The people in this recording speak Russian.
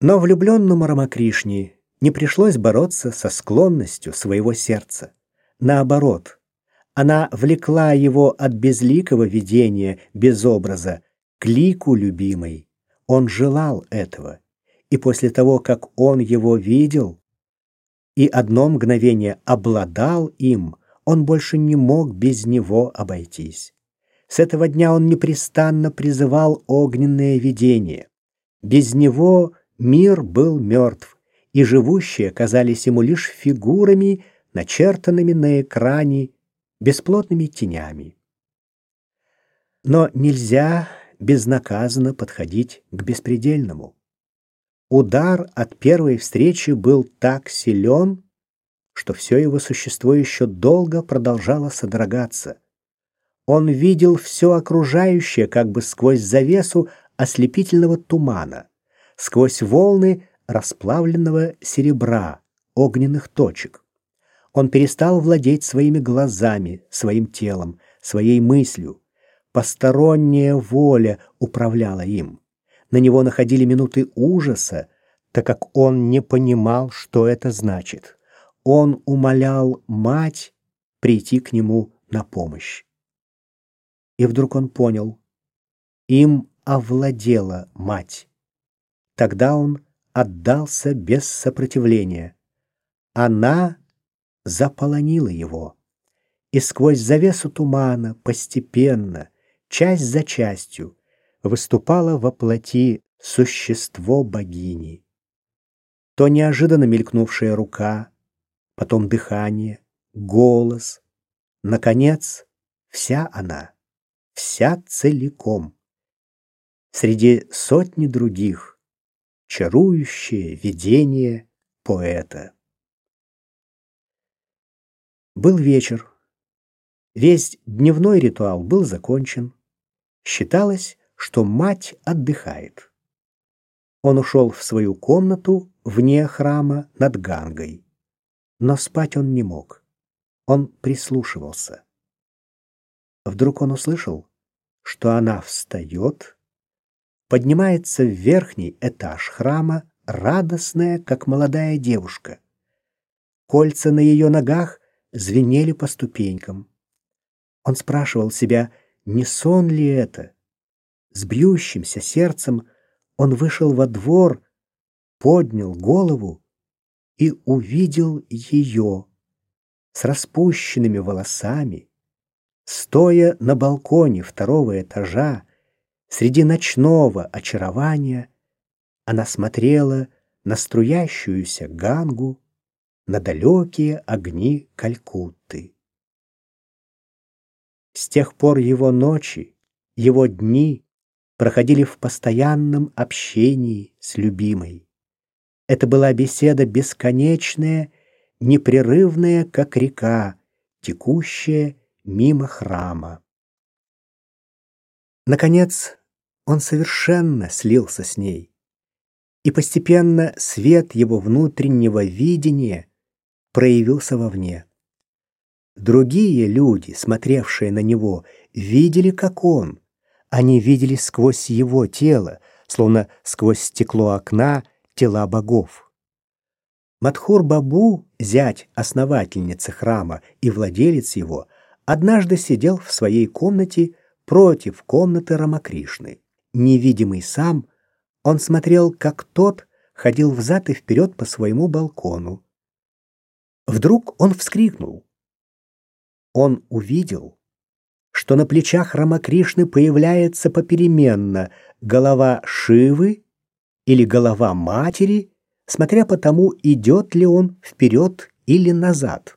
Но влюбленному Рамакришне не пришлось бороться со склонностью своего сердца. Наоборот, она влекла его от безликого видения, без образа, к лику любимой. Он желал этого, и после того, как он его видел и одно мгновение обладал им, он больше не мог без него обойтись. С этого дня он непрестанно призывал огненное видение. Без него мир был мертв, и живущие казались ему лишь фигурами, начертанными на экране, бесплотными тенями. Но нельзя безнаказанно подходить к беспредельному. Удар от первой встречи был так силен, что все его существо еще долго продолжало содрогаться. Он видел все окружающее как бы сквозь завесу ослепительного тумана, сквозь волны расплавленного серебра, огненных точек. Он перестал владеть своими глазами, своим телом, своей мыслью. Посторонняя воля управляла им. На него находили минуты ужаса, так как он не понимал, что это значит. Он умолял мать прийти к нему на помощь. И вдруг он понял, им овладела мать. Тогда он отдался без сопротивления. Она заполонила его, и сквозь завесу тумана постепенно, часть за частью, выступало во плоти существо богини. То неожиданно мелькнувшая рука, потом дыхание, голос, наконец, вся она, вся целиком. Среди сотни других чарующее видение поэта. Был вечер. Весь дневной ритуал был закончен. Считалось, что мать отдыхает. Он ушел в свою комнату вне храма над Гангой. Но спать он не мог. Он прислушивался. Вдруг он услышал, что она встает поднимается в верхний этаж храма, радостная, как молодая девушка. Кольца на ее ногах звенели по ступенькам. Он спрашивал себя, не сон ли это. С бьющимся сердцем он вышел во двор, поднял голову и увидел ее с распущенными волосами, стоя на балконе второго этажа, Среди ночного очарования она смотрела на струящуюся Гангу, на далекие огни Калькутты. С тех пор его ночи, его дни проходили в постоянном общении с любимой. Это была беседа бесконечная, непрерывная, как река, текущая мимо храма. Наконец, он совершенно слился с ней. И постепенно свет его внутреннего видения проявился вовне. Другие люди, смотревшие на него, видели, как он. Они видели сквозь его тело, словно сквозь стекло окна тела богов. Мадхур-бабу, зять основательницы храма и владелец его, однажды сидел в своей комнате против комнаты Рамакришны невидимый сам, он смотрел, как тот ходил взад и вперед по своему балкону. Вдруг он вскрикнул. Он увидел, что на плечах Рамакришны появляется попеременно голова Шивы или голова матери, смотря по тому, идет ли он вперед или назад.